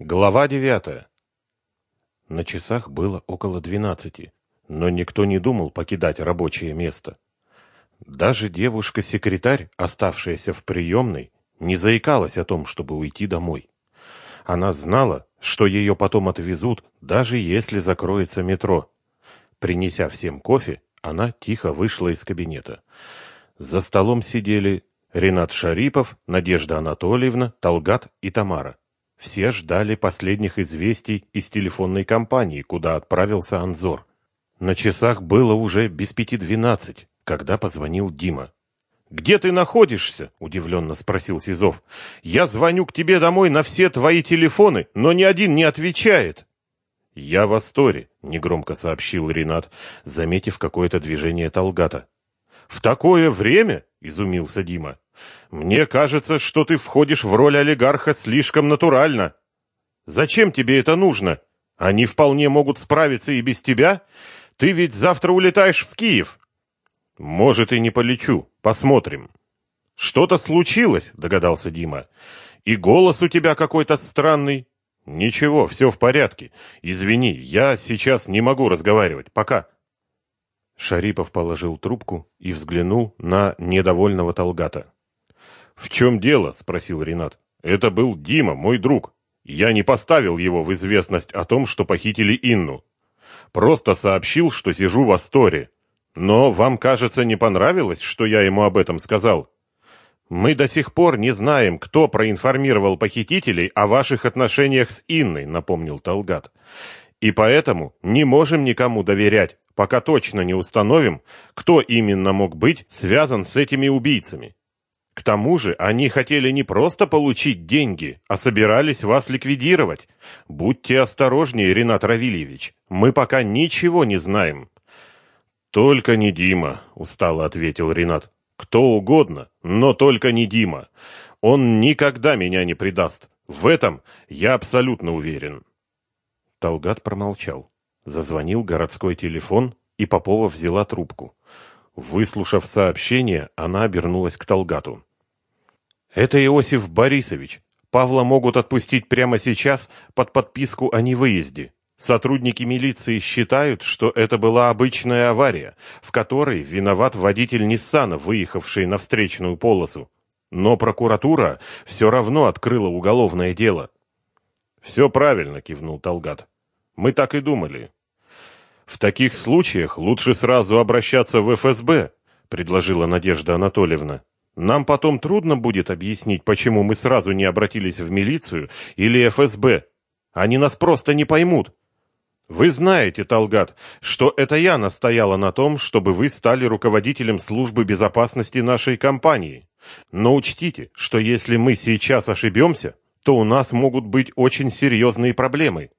Глава девятая. На часах было около двенадцати, но никто не думал покидать рабочее место. Даже девушка-секретарь, оставшаяся в приемной, не заикалась о том, чтобы уйти домой. Она знала, что ее потом отвезут, даже если закроется метро. Принеся всем кофе, она тихо вышла из кабинета. За столом сидели Ренат Шарипов, Надежда Анатольевна, Талгат и Тамара. Все ждали последних известий из телефонной компании, куда отправился Анзор. На часах было уже без пяти двенадцать, когда позвонил Дима. «Где ты находишься?» – удивленно спросил Сизов. «Я звоню к тебе домой на все твои телефоны, но ни один не отвечает». «Я в Асторе», – негромко сообщил Ренат, заметив какое-то движение Талгата. «В такое время?» – изумился Дима. Мне кажется, что ты входишь в роль олигарха слишком натурально. Зачем тебе это нужно? Они вполне могут справиться и без тебя. Ты ведь завтра улетаешь в Киев. Может, и не полечу. Посмотрим. Что-то случилось, догадался Дима. И голос у тебя какой-то странный. Ничего, все в порядке. Извини, я сейчас не могу разговаривать. Пока. Шарипов положил трубку и взглянул на недовольного Толгата. «В чем дело?» – спросил Ренат. «Это был Дима, мой друг. Я не поставил его в известность о том, что похитили Инну. Просто сообщил, что сижу в Асторе. Но вам, кажется, не понравилось, что я ему об этом сказал?» «Мы до сих пор не знаем, кто проинформировал похитителей о ваших отношениях с Инной», – напомнил Талгат. «И поэтому не можем никому доверять, пока точно не установим, кто именно мог быть связан с этими убийцами». К тому же они хотели не просто получить деньги, а собирались вас ликвидировать. Будьте осторожнее, Ренат Равильевич. Мы пока ничего не знаем. Только не Дима, устало ответил Ренат. Кто угодно, но только не Дима. Он никогда меня не предаст. В этом я абсолютно уверен. Талгат промолчал. Зазвонил городской телефон, и Попова взяла трубку. Выслушав сообщение, она обернулась к Толгату. «Это Иосиф Борисович. Павла могут отпустить прямо сейчас под подписку о невыезде. Сотрудники милиции считают, что это была обычная авария, в которой виноват водитель Ниссана, выехавший на встречную полосу. Но прокуратура все равно открыла уголовное дело». «Все правильно», — кивнул Толгат. «Мы так и думали. В таких случаях лучше сразу обращаться в ФСБ, предложила Надежда Анатольевна. Нам потом трудно будет объяснить, почему мы сразу не обратились в милицию или ФСБ. Они нас просто не поймут. Вы знаете, Талгат, что это я настояла на том, чтобы вы стали руководителем службы безопасности нашей компании. Но учтите, что если мы сейчас ошибемся, то у нас могут быть очень серьезные проблемы.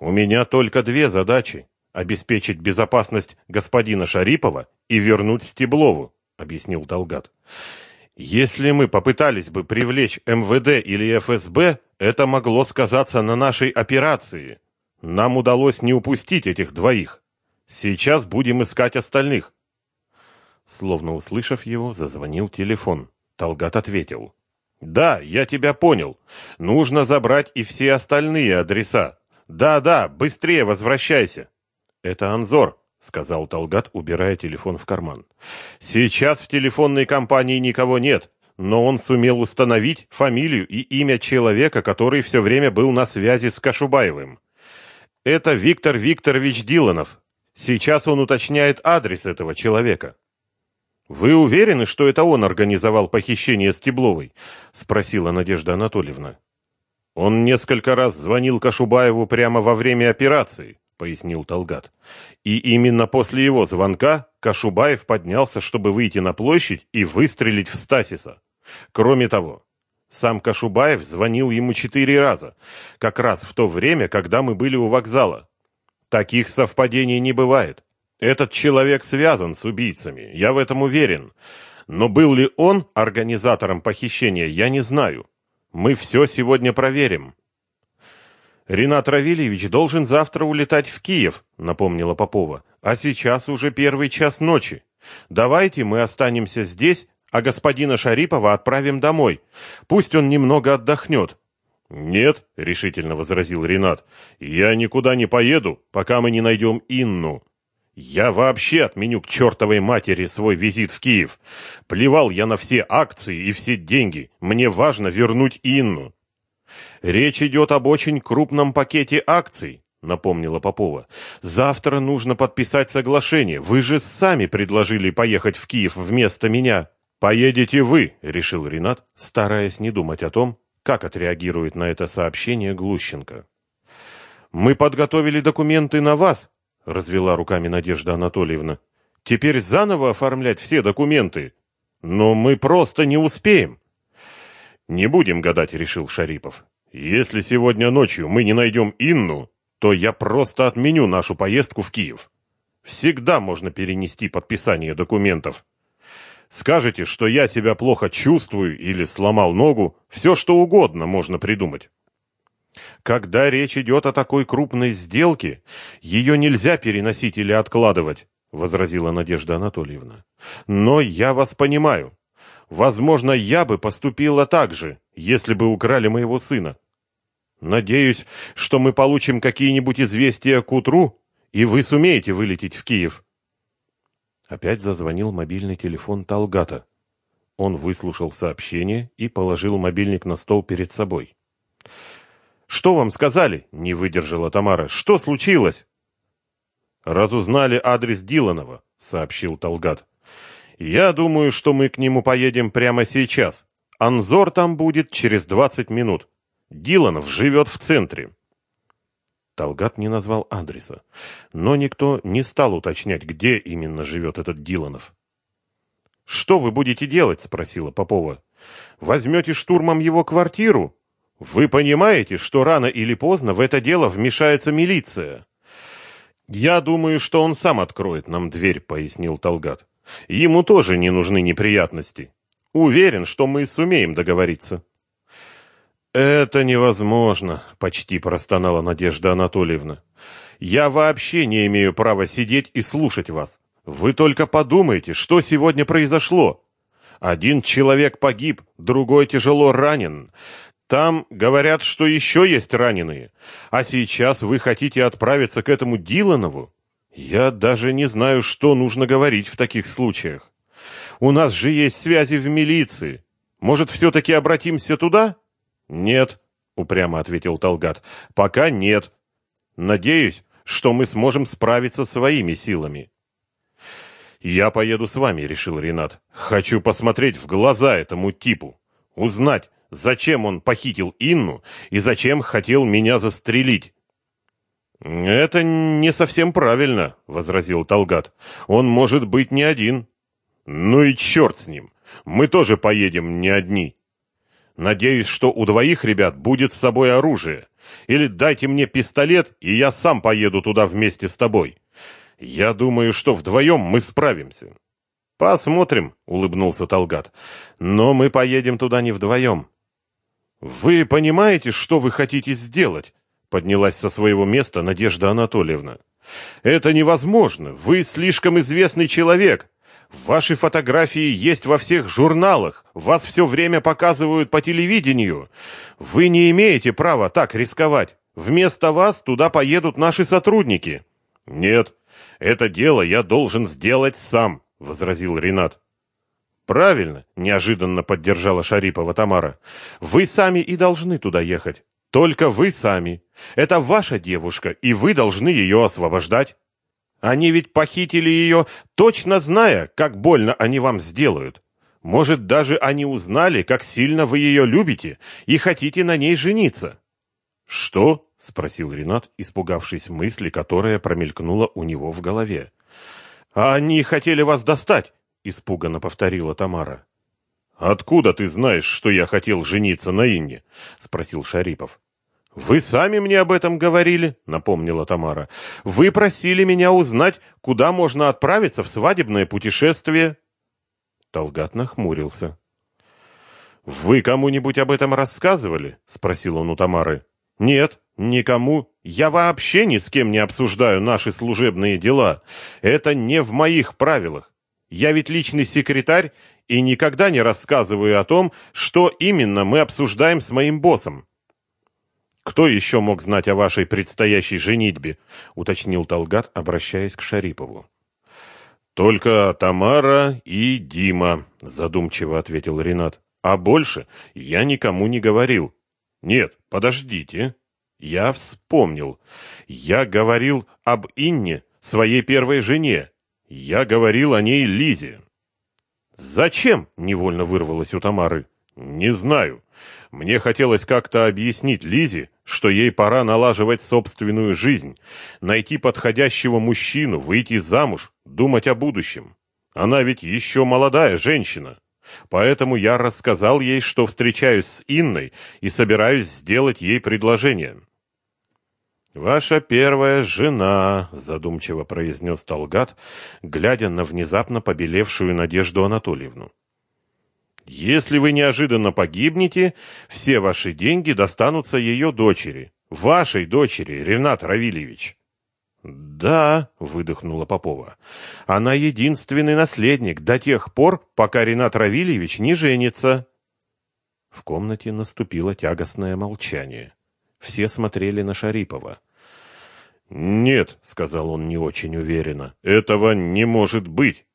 У меня только две задачи обеспечить безопасность господина Шарипова и вернуть Стеблову, объяснил Долгат. Если мы попытались бы привлечь МВД или ФСБ, это могло сказаться на нашей операции. Нам удалось не упустить этих двоих. Сейчас будем искать остальных. Словно услышав его, зазвонил телефон. Талгат ответил: "Да, я тебя понял. Нужно забрать и все остальные адреса. Да-да, быстрее возвращайся". «Это Анзор», — сказал Талгат, убирая телефон в карман. «Сейчас в телефонной компании никого нет, но он сумел установить фамилию и имя человека, который все время был на связи с Кашубаевым. Это Виктор Викторович Диланов. Сейчас он уточняет адрес этого человека». «Вы уверены, что это он организовал похищение Стебловой?» — спросила Надежда Анатольевна. Он несколько раз звонил Кашубаеву прямо во время операции пояснил Талгат. И именно после его звонка Кашубаев поднялся, чтобы выйти на площадь и выстрелить в Стасиса. Кроме того, сам Кашубаев звонил ему четыре раза, как раз в то время, когда мы были у вокзала. Таких совпадений не бывает. Этот человек связан с убийцами, я в этом уверен. Но был ли он организатором похищения, я не знаю. Мы все сегодня проверим. Ренат Равильевич должен завтра улетать в Киев, напомнила Попова. А сейчас уже первый час ночи. Давайте мы останемся здесь, а господина Шарипова отправим домой. Пусть он немного отдохнет. «Нет», — решительно возразил Ренат, — «я никуда не поеду, пока мы не найдем Инну. Я вообще отменю к чертовой матери свой визит в Киев. Плевал я на все акции и все деньги. Мне важно вернуть Инну». «Речь идет об очень крупном пакете акций», — напомнила Попова. «Завтра нужно подписать соглашение. Вы же сами предложили поехать в Киев вместо меня». «Поедете вы», — решил Ренат, стараясь не думать о том, как отреагирует на это сообщение Глущенко. «Мы подготовили документы на вас», — развела руками Надежда Анатольевна. «Теперь заново оформлять все документы. Но мы просто не успеем». «Не будем гадать», — решил Шарипов. «Если сегодня ночью мы не найдем Инну, то я просто отменю нашу поездку в Киев. Всегда можно перенести подписание документов». Скажете, что я себя плохо чувствую или сломал ногу, все что угодно можно придумать. Когда речь идет о такой крупной сделке, ее нельзя переносить или откладывать, возразила Надежда Анатольевна. Но я вас понимаю. Возможно, я бы поступила так же, если бы украли моего сына. Надеюсь, что мы получим какие-нибудь известия к утру, и вы сумеете вылететь в Киев. Опять зазвонил мобильный телефон Талгата. Он выслушал сообщение и положил мобильник на стол перед собой. «Что вам сказали?» — не выдержала Тамара. «Что случилось?» «Разузнали адрес Диланова», — сообщил Талгат. «Я думаю, что мы к нему поедем прямо сейчас. Анзор там будет через двадцать минут. Диланов живет в центре». Талгат не назвал адреса, но никто не стал уточнять, где именно живет этот Диланов. «Что вы будете делать?» — спросила Попова. «Возьмете штурмом его квартиру? Вы понимаете, что рано или поздно в это дело вмешается милиция?» «Я думаю, что он сам откроет нам дверь», — пояснил Талгат. «Ему тоже не нужны неприятности. Уверен, что мы сумеем договориться». «Это невозможно», — почти простонала Надежда Анатольевна. «Я вообще не имею права сидеть и слушать вас. Вы только подумайте, что сегодня произошло. Один человек погиб, другой тяжело ранен. Там говорят, что еще есть раненые. А сейчас вы хотите отправиться к этому Диланову? Я даже не знаю, что нужно говорить в таких случаях. У нас же есть связи в милиции. Может, все-таки обратимся туда?» «Нет», — упрямо ответил Талгат, — «пока нет. Надеюсь, что мы сможем справиться своими силами». «Я поеду с вами», — решил Ренат. «Хочу посмотреть в глаза этому типу, узнать, зачем он похитил Инну и зачем хотел меня застрелить». «Это не совсем правильно», — возразил Талгат. «Он может быть не один». «Ну и черт с ним. Мы тоже поедем не одни». Надеюсь, что у двоих ребят будет с собой оружие. Или дайте мне пистолет, и я сам поеду туда вместе с тобой. Я думаю, что вдвоем мы справимся. Посмотрим, улыбнулся Талгат. Но мы поедем туда не вдвоем. Вы понимаете, что вы хотите сделать? Поднялась со своего места Надежда Анатольевна. Это невозможно. Вы слишком известный человек. Ваши фотографии есть во всех журналах, вас все время показывают по телевидению. Вы не имеете права так рисковать. Вместо вас туда поедут наши сотрудники. Нет, это дело я должен сделать сам, возразил Ренат. Правильно, неожиданно поддержала Шарипова Тамара. Вы сами и должны туда ехать. Только вы сами. Это ваша девушка, и вы должны ее освобождать. Они ведь похитили ее, точно зная, как больно они вам сделают. Может, даже они узнали, как сильно вы ее любите и хотите на ней жениться. Что? спросил Ренат, испугавшись мысли, которая промелькнула у него в голове. А они хотели вас достать, испуганно повторила Тамара. Откуда ты знаешь, что я хотел жениться на Инне? спросил Шарипов. «Вы сами мне об этом говорили», — напомнила Тамара. «Вы просили меня узнать, куда можно отправиться в свадебное путешествие». Талгат нахмурился. «Вы кому-нибудь об этом рассказывали?» — спросил он у Тамары. «Нет, никому. Я вообще ни с кем не обсуждаю наши служебные дела. Это не в моих правилах. Я ведь личный секретарь и никогда не рассказываю о том, что именно мы обсуждаем с моим боссом. Кто еще мог знать о вашей предстоящей женитьбе? уточнил Талгат, обращаясь к Шарипову. Только Тамара и Дима, задумчиво ответил Ренат. А больше я никому не говорил. Нет, подождите. Я вспомнил. Я говорил об Инне, своей первой жене. Я говорил о ней Лизе. Зачем? невольно вырвалось у Тамары. Не знаю. Мне хотелось как-то объяснить Лизе, что ей пора налаживать собственную жизнь, найти подходящего мужчину, выйти замуж, думать о будущем. Она ведь еще молодая женщина. Поэтому я рассказал ей, что встречаюсь с Инной и собираюсь сделать ей предложение. «Ваша первая жена», — задумчиво произнес Талгат, глядя на внезапно побелевшую Надежду Анатольевну. Если вы неожиданно погибнете, все ваши деньги достанутся ее дочери, вашей дочери, Ренат Равильевич. Да, выдохнула Попова. Она единственный наследник до тех пор, пока Ренат Равильевич не женится. В комнате наступило тягостное молчание. Все смотрели на Шарипова. «Нет», — сказал он не очень уверенно, — «этого не может быть.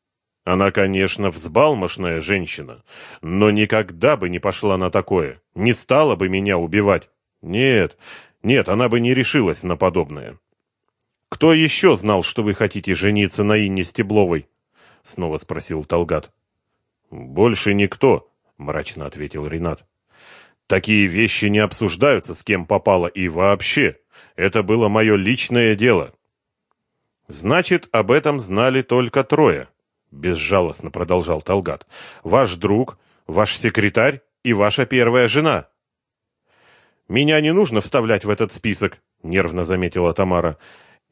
Она, конечно, взбалмошная женщина, но никогда бы не пошла на такое, не стала бы меня убивать. Нет, нет, она бы не решилась на подобное. Кто еще знал, что вы хотите жениться на Инне Стебловой? Снова спросил Талгат. Больше никто, мрачно ответил Ренат. Такие вещи не обсуждаются с кем попало и вообще. Это было мое личное дело. Значит, об этом знали только трое безжалостно продолжал Талгат. Ваш друг, ваш секретарь и ваша первая жена. Меня не нужно вставлять в этот список, нервно заметила Тамара.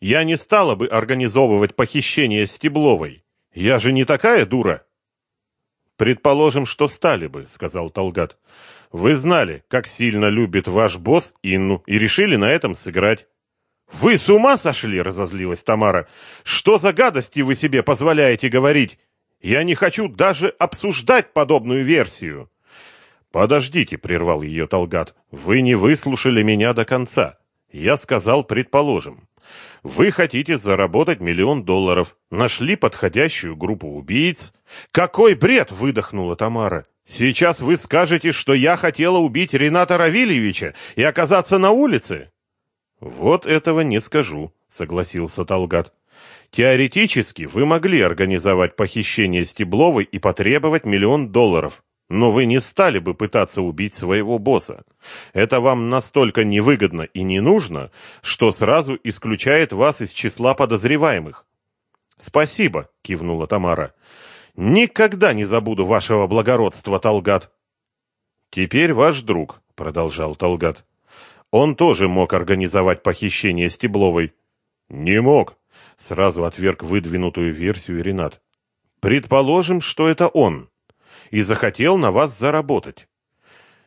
Я не стала бы организовывать похищение Стебловой. Я же не такая дура. Предположим, что стали бы, сказал Талгат. Вы знали, как сильно любит ваш босс Инну и решили на этом сыграть. «Вы с ума сошли?» — разозлилась Тамара. «Что за гадости вы себе позволяете говорить? Я не хочу даже обсуждать подобную версию». «Подождите», — прервал ее Талгат. «Вы не выслушали меня до конца. Я сказал, предположим. Вы хотите заработать миллион долларов. Нашли подходящую группу убийц». «Какой бред!» — выдохнула Тамара. «Сейчас вы скажете, что я хотела убить Рената Равильевича и оказаться на улице?» Вот этого не скажу, согласился Талгат. Теоретически вы могли организовать похищение Стебловой и потребовать миллион долларов, но вы не стали бы пытаться убить своего босса. Это вам настолько невыгодно и не нужно, что сразу исключает вас из числа подозреваемых. Спасибо, кивнула Тамара. Никогда не забуду вашего благородства, Талгат. Теперь ваш друг, продолжал Талгат. Он тоже мог организовать похищение Стебловой. Не мог, сразу отверг выдвинутую версию Ренат. Предположим, что это он и захотел на вас заработать.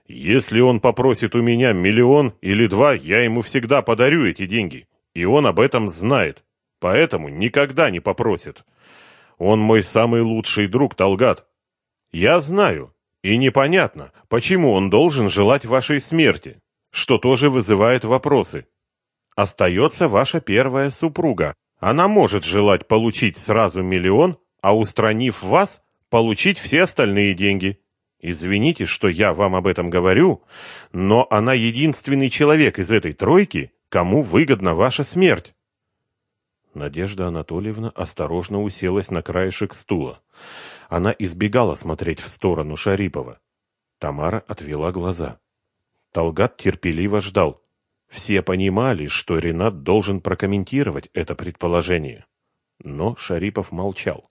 Если он попросит у меня миллион или два, я ему всегда подарю эти деньги, и он об этом знает. Поэтому никогда не попросит. Он мой самый лучший друг, Талгат. Я знаю, и непонятно, почему он должен желать вашей смерти что тоже вызывает вопросы. Остается ваша первая супруга. Она может желать получить сразу миллион, а устранив вас, получить все остальные деньги. Извините, что я вам об этом говорю, но она единственный человек из этой тройки, кому выгодна ваша смерть. Надежда Анатольевна осторожно уселась на краешек стула. Она избегала смотреть в сторону Шарипова. Тамара отвела глаза. Талгат терпеливо ждал. Все понимали, что Ренат должен прокомментировать это предположение. Но Шарипов молчал.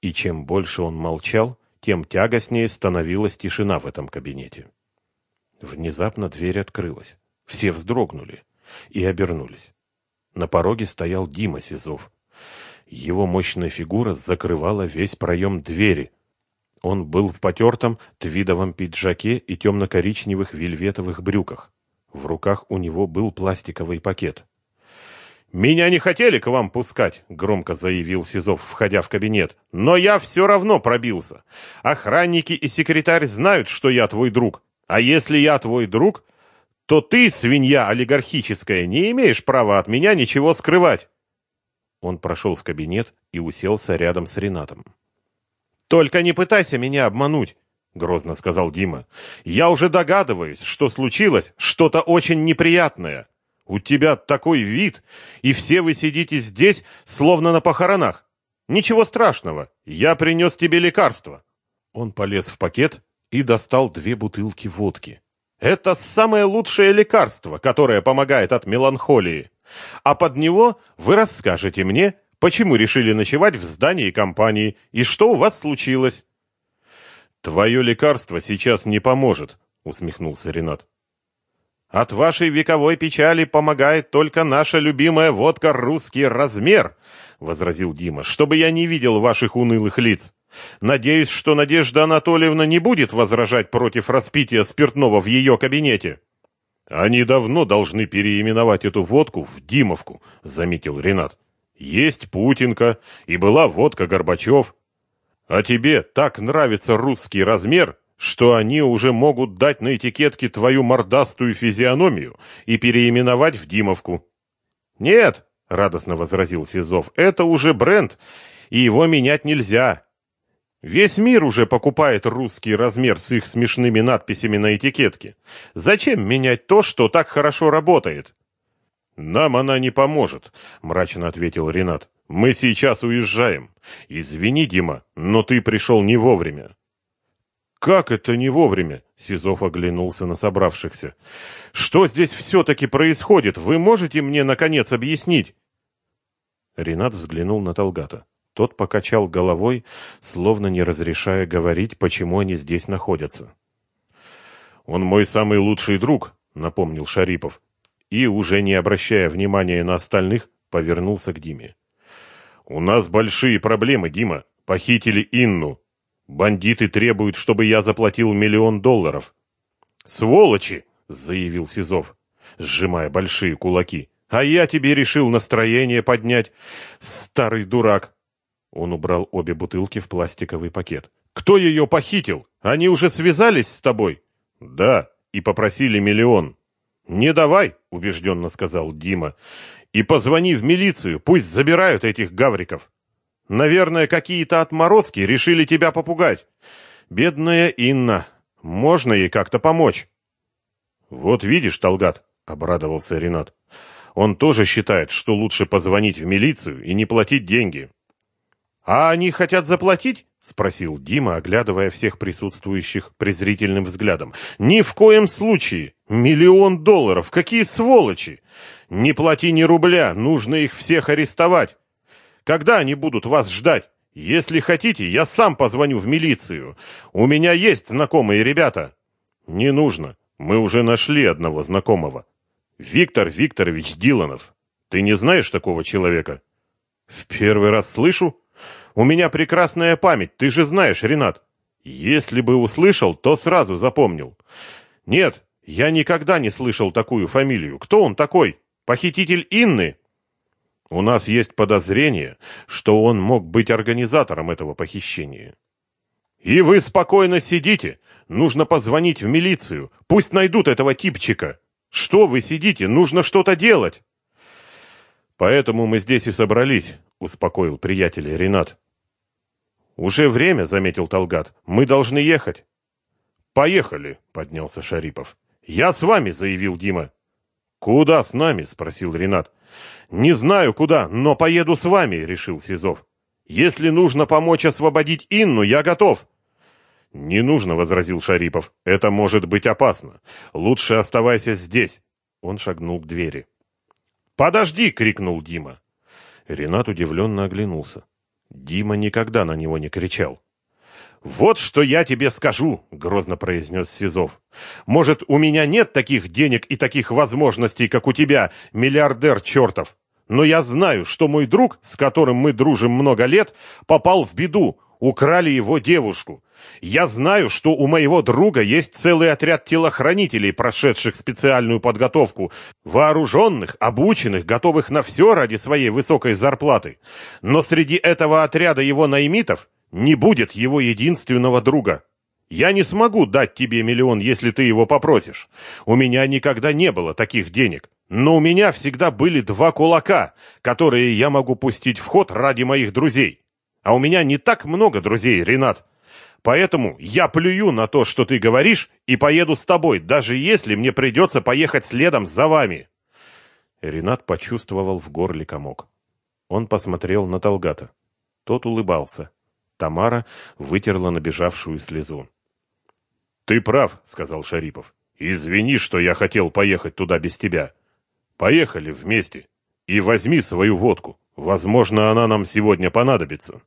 И чем больше он молчал, тем тягостнее становилась тишина в этом кабинете. Внезапно дверь открылась. Все вздрогнули и обернулись. На пороге стоял Дима Сизов. Его мощная фигура закрывала весь проем двери, он был в потертом твидовом пиджаке и темно-коричневых вельветовых брюках. В руках у него был пластиковый пакет. «Меня не хотели к вам пускать», — громко заявил Сизов, входя в кабинет. «Но я все равно пробился. Охранники и секретарь знают, что я твой друг. А если я твой друг, то ты, свинья олигархическая, не имеешь права от меня ничего скрывать. Он прошел в кабинет и уселся рядом с Ренатом. Только не пытайся меня обмануть, грозно сказал Дима. Я уже догадываюсь, что случилось что-то очень неприятное. У тебя такой вид, и все вы сидите здесь, словно на похоронах. Ничего страшного, я принес тебе лекарство. Он полез в пакет и достал две бутылки водки. Это самое лучшее лекарство, которое помогает от меланхолии. А под него вы расскажете мне, почему решили ночевать в здании компании и что у вас случилось. Твое лекарство сейчас не поможет, усмехнулся Ренат. От вашей вековой печали помогает только наша любимая водка «Русский размер», — возразил Дима, — «чтобы я не видел ваших унылых лиц. Надеюсь, что Надежда Анатольевна не будет возражать против распития спиртного в ее кабинете». «Они давно должны переименовать эту водку в Димовку», — заметил Ренат. «Есть Путинка, и была водка Горбачев. А тебе так нравится русский размер, что они уже могут дать на этикетке твою мордастую физиономию и переименовать в Димовку. Нет, радостно возразил Сизов. Это уже бренд, и его менять нельзя. Весь мир уже покупает русский размер с их смешными надписями на этикетке. Зачем менять то, что так хорошо работает? Нам она не поможет, мрачно ответил Ренат. Мы сейчас уезжаем. Извини, Дима, но ты пришел не вовремя. Как это не вовремя? Сизов оглянулся на собравшихся. Что здесь все-таки происходит? Вы можете мне, наконец, объяснить? Ренат взглянул на Талгата. Тот покачал головой, словно не разрешая говорить, почему они здесь находятся. «Он мой самый лучший друг», — напомнил Шарипов. И, уже не обращая внимания на остальных, повернулся к Диме. «У нас большие проблемы, Дима. Похитили Инну. Бандиты требуют, чтобы я заплатил миллион долларов. Сволочи, заявил Сизов, сжимая большие кулаки. А я тебе решил настроение поднять, старый дурак. Он убрал обе бутылки в пластиковый пакет. Кто ее похитил? Они уже связались с тобой? Да, и попросили миллион. Не давай, убежденно сказал Дима. И позвони в милицию, пусть забирают этих гавриков. Наверное, какие-то отморозки решили тебя попугать. Бедная Инна. Можно ей как-то помочь. Вот видишь, Талгат, обрадовался Ренат. Он тоже считает, что лучше позвонить в милицию и не платить деньги. А они хотят заплатить? Спросил Дима, оглядывая всех присутствующих презрительным взглядом. Ни в коем случае. Миллион долларов. Какие сволочи! Не плати ни рубля, нужно их всех арестовать. Когда они будут вас ждать? Если хотите, я сам позвоню в милицию. У меня есть знакомые ребята. Не нужно. Мы уже нашли одного знакомого. Виктор Викторович Диланов. Ты не знаешь такого человека? В первый раз слышу. У меня прекрасная память, ты же знаешь, Ренат. Если бы услышал, то сразу запомнил. Нет, я никогда не слышал такую фамилию. Кто он такой? Похититель Инны? У нас есть подозрение, что он мог быть организатором этого похищения. И вы спокойно сидите. Нужно позвонить в милицию. Пусть найдут этого типчика. Что вы сидите? Нужно что-то делать. Поэтому мы здесь и собрались, успокоил приятель Ренат. Уже время, заметил Талгат. Мы должны ехать. Поехали, поднялся Шарипов. Я с вами, заявил Дима. Куда с нами? спросил Ренат. «Не знаю куда, но поеду с вами», — решил Сизов. «Если нужно помочь освободить Инну, я готов». «Не нужно», — возразил Шарипов. «Это может быть опасно. Лучше оставайся здесь». Он шагнул к двери. «Подожди!» — крикнул Дима. Ренат удивленно оглянулся. Дима никогда на него не кричал. «Вот что я тебе скажу», — грозно произнес Сизов. «Может, у меня нет таких денег и таких возможностей, как у тебя, миллиардер чертов. Но я знаю, что мой друг, с которым мы дружим много лет, попал в беду, украли его девушку. Я знаю, что у моего друга есть целый отряд телохранителей, прошедших специальную подготовку, вооруженных, обученных, готовых на все ради своей высокой зарплаты. Но среди этого отряда его наймитов не будет его единственного друга. Я не смогу дать тебе миллион, если ты его попросишь. У меня никогда не было таких денег. Но у меня всегда были два кулака, которые я могу пустить в ход ради моих друзей. А у меня не так много друзей, Ренат. Поэтому я плюю на то, что ты говоришь, и поеду с тобой, даже если мне придется поехать следом за вами. Ренат почувствовал в горле комок. Он посмотрел на Толгата. Тот улыбался. Тамара вытерла набежавшую слезу. «Ты прав», — сказал Шарипов. «Извини, что я хотел поехать туда без тебя. Поехали вместе. И возьми свою водку. Возможно, она нам сегодня понадобится».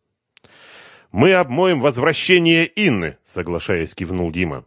«Мы обмоем возвращение Инны», — соглашаясь, кивнул Дима.